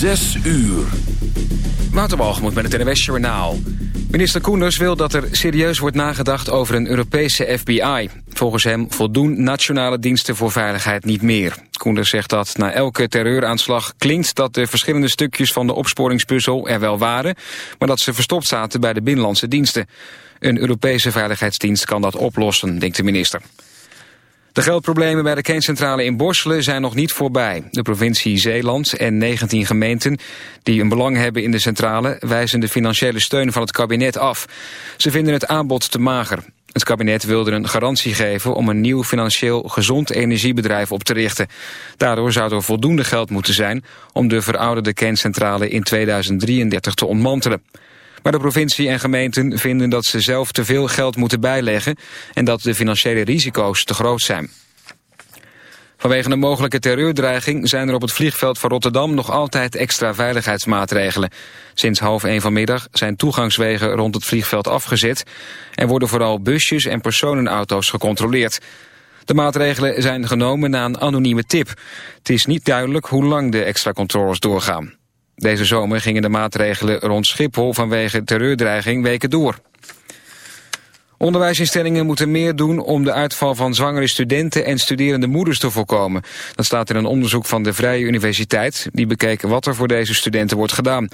Zes uur. Waterbalgemoed met het NWS Journaal. Minister Koenders wil dat er serieus wordt nagedacht over een Europese FBI. Volgens hem voldoen nationale diensten voor veiligheid niet meer. Koenders zegt dat na elke terreuraanslag klinkt dat de verschillende stukjes van de opsporingspuzzel er wel waren, maar dat ze verstopt zaten bij de binnenlandse diensten. Een Europese veiligheidsdienst kan dat oplossen, denkt de minister. De geldproblemen bij de kerncentrale in Borselen zijn nog niet voorbij. De provincie Zeeland en 19 gemeenten die een belang hebben in de centrale... wijzen de financiële steun van het kabinet af. Ze vinden het aanbod te mager. Het kabinet wilde een garantie geven om een nieuw financieel gezond energiebedrijf op te richten. Daardoor zou er voldoende geld moeten zijn om de verouderde kerncentrale in 2033 te ontmantelen. Maar de provincie en gemeenten vinden dat ze zelf te veel geld moeten bijleggen... en dat de financiële risico's te groot zijn. Vanwege een mogelijke terreurdreiging zijn er op het vliegveld van Rotterdam nog altijd extra veiligheidsmaatregelen. Sinds half één vanmiddag zijn toegangswegen rond het vliegveld afgezet en worden vooral busjes en personenauto's gecontroleerd. De maatregelen zijn genomen na een anonieme tip. Het is niet duidelijk hoe lang de extra controles doorgaan. Deze zomer gingen de maatregelen rond Schiphol vanwege terreurdreiging weken door. Onderwijsinstellingen moeten meer doen om de uitval van zwangere studenten en studerende moeders te voorkomen. Dat staat in een onderzoek van de Vrije Universiteit. Die bekeken wat er voor deze studenten wordt gedaan.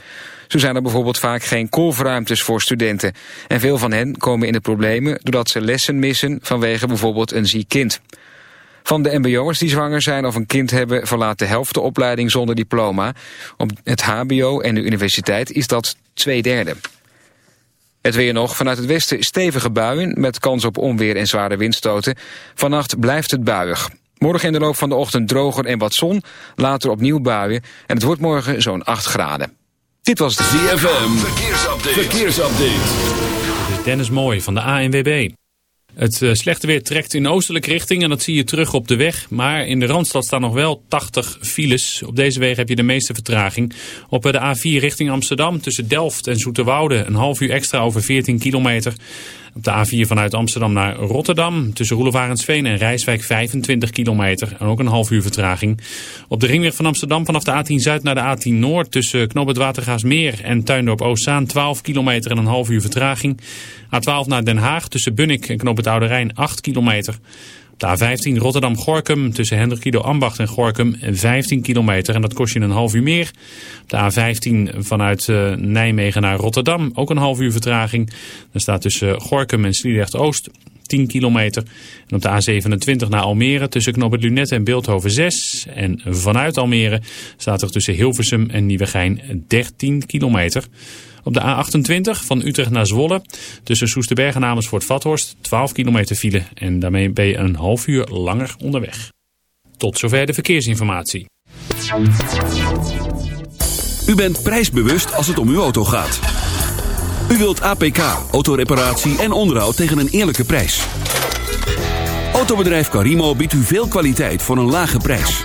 Zo zijn er bijvoorbeeld vaak geen kolfruimtes voor studenten. En veel van hen komen in de problemen doordat ze lessen missen vanwege bijvoorbeeld een ziek kind. Van de mbo'ers die zwanger zijn of een kind hebben... verlaat de helft de opleiding zonder diploma. Op het hbo en de universiteit is dat twee derde. Het weer nog. Vanuit het westen stevige buien... met kans op onweer en zware windstoten. Vannacht blijft het buiig. Morgen in de loop van de ochtend droger en wat zon. Later opnieuw buien. En het wordt morgen zo'n 8 graden. Dit was de ZFM. Verkeersupdate. Verkeersupdate. Dit is Dennis Mooij van de ANWB. Het eh, slechte weer trekt in oostelijke richting en dat zie je terug op de weg. Maar in de Randstad staan nog wel 80 files. Op deze weg heb je de meeste vertraging. Op de A4 richting Amsterdam tussen Delft en Zoeterwoude een half uur extra over 14 kilometer. Op de A4 vanuit Amsterdam naar Rotterdam tussen Roelevarensveen en Rijswijk 25 kilometer en ook een half uur vertraging. Op de ringweg van Amsterdam vanaf de A10 Zuid naar de A10 Noord tussen Knoop het Watergaasmeer en Tuindorp Oostzaan 12 kilometer en een half uur vertraging. A12 naar Den Haag tussen Bunnik en Knoop het Rijn 8 kilometer. De A15 Rotterdam-Gorkum tussen Hendrikido Ambacht en Gorkum 15 kilometer en dat kost je een half uur meer. De A15 vanuit uh, Nijmegen naar Rotterdam ook een half uur vertraging. Dan staat tussen Gorkum en Sliedrecht-Oost 10 kilometer. En op de A27 naar Almere tussen Knobbert Lunet en Beeldhoven 6. En vanuit Almere staat er tussen Hilversum en Nieuwegein 13 kilometer. Op de A28 van Utrecht naar Zwolle tussen Soesterberg en Amersfoort-Vathorst 12 kilometer file. En daarmee ben je een half uur langer onderweg. Tot zover de verkeersinformatie. U bent prijsbewust als het om uw auto gaat. U wilt APK, autoreparatie en onderhoud tegen een eerlijke prijs. Autobedrijf Carimo biedt u veel kwaliteit voor een lage prijs.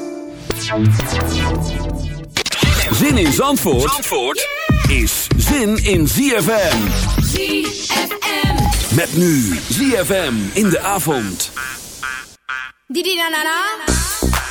Zin in Zandvoort, Zandvoort is zin in ZFM. ZFM. Met nu ZFM in de avond. Didi na na na.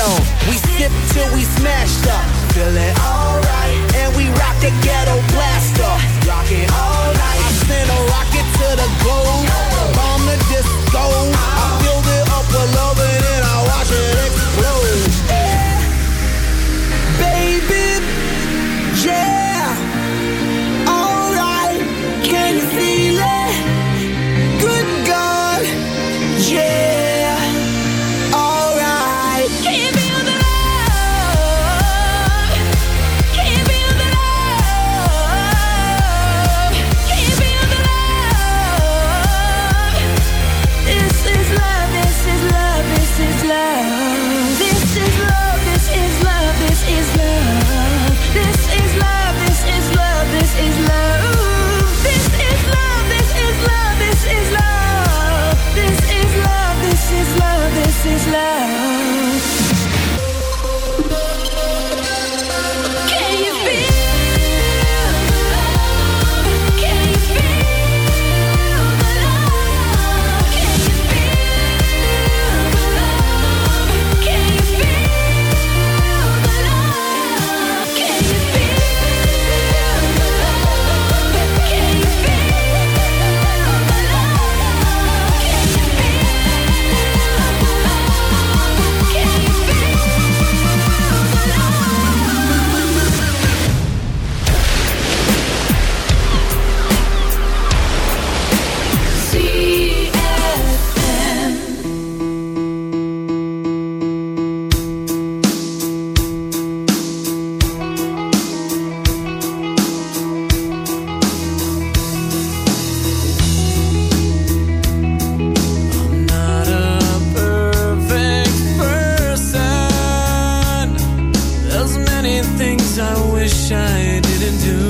on. We skip till we smashed up, feel it alright, and we rock the ghetto. I wish I didn't do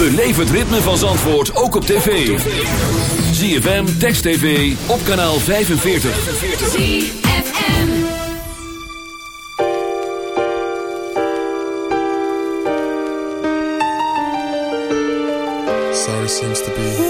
Beleef het ritme van Zandvoort ook op tv. ZFM, Text TV, op kanaal 45. Sorry seems to be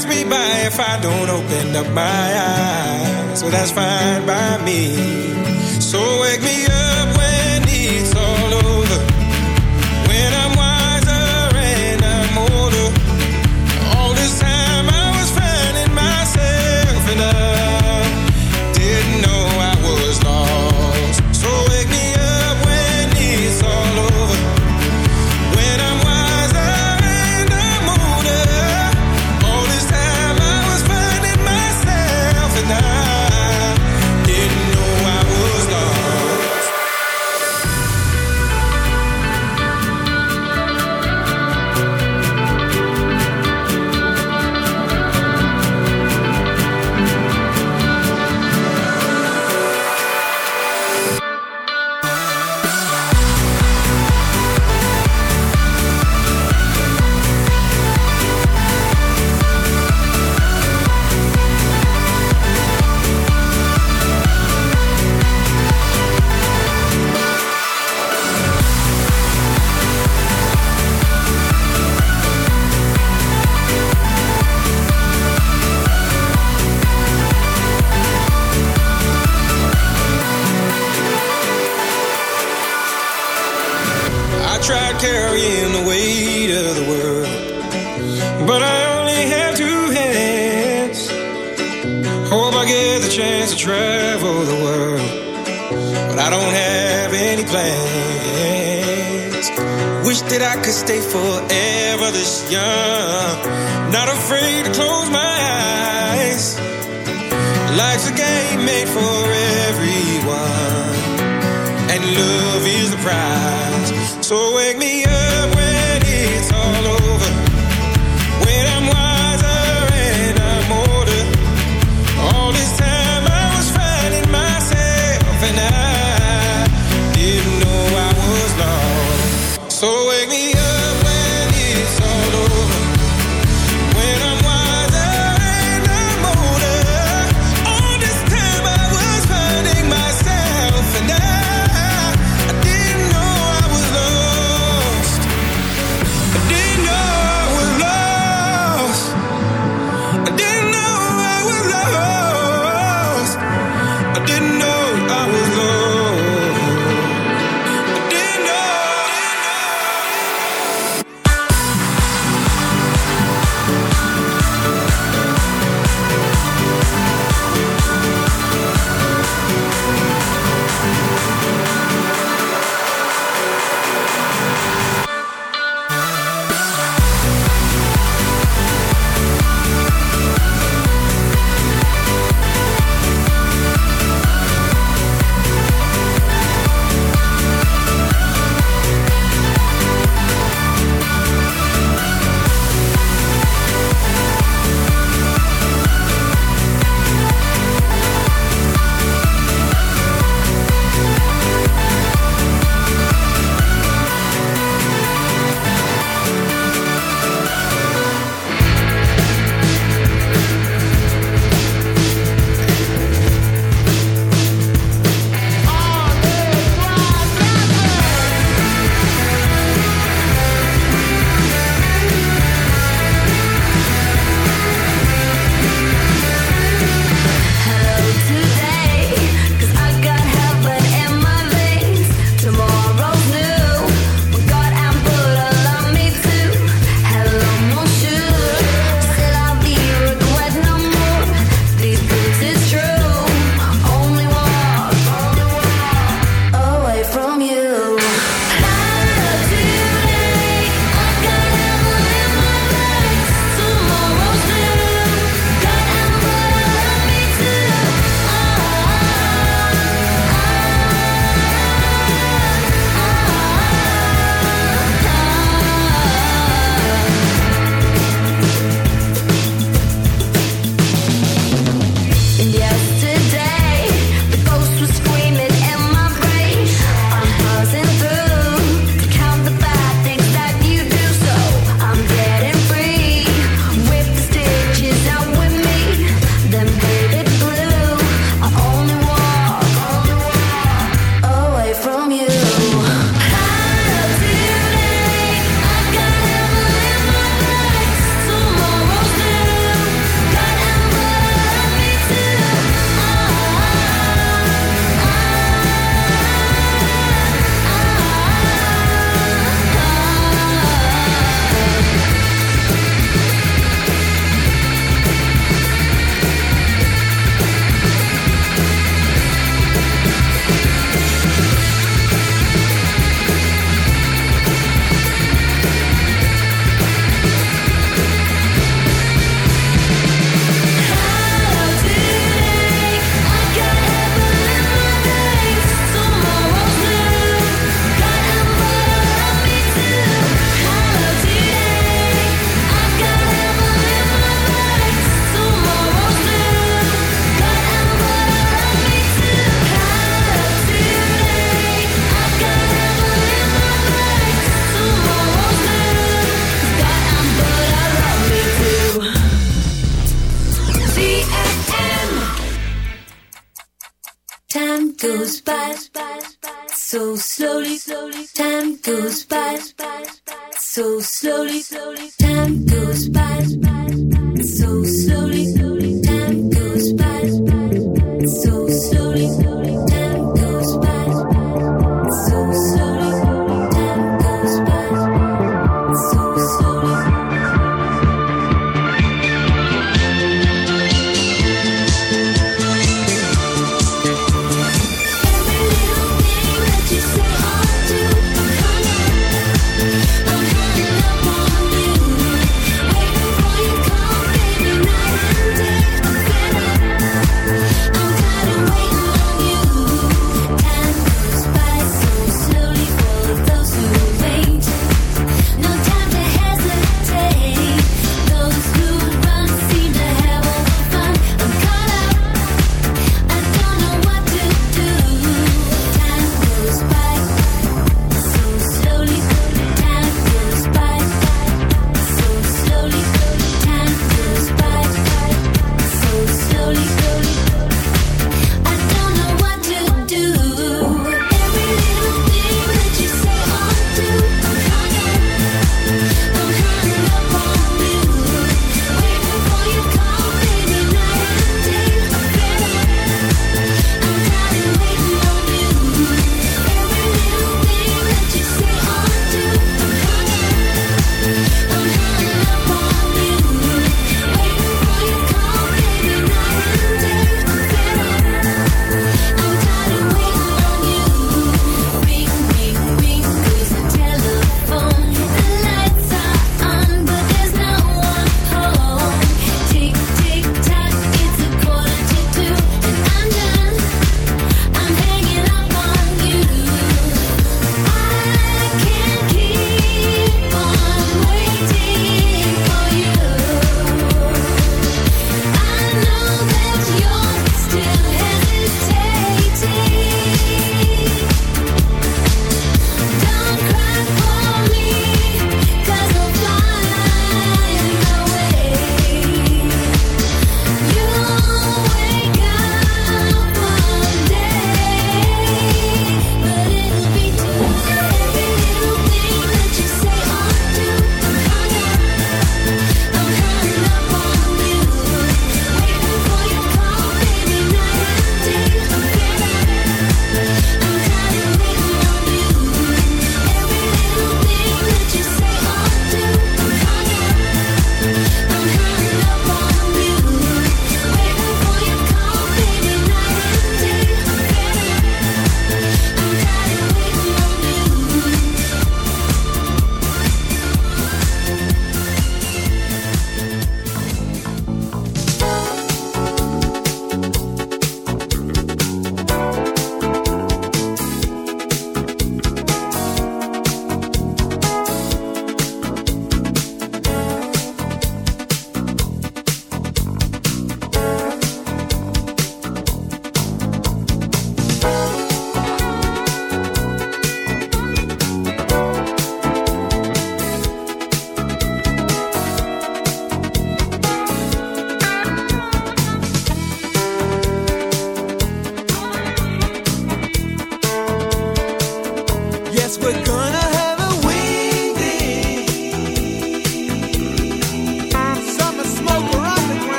pass me by if I don't open up my eyes. Well, that's fine by me. So wake me up. plans. Wish that I could stay forever this young. Not afraid to close my eyes. Life's a game made for everyone, and love is the prize. So wake me up.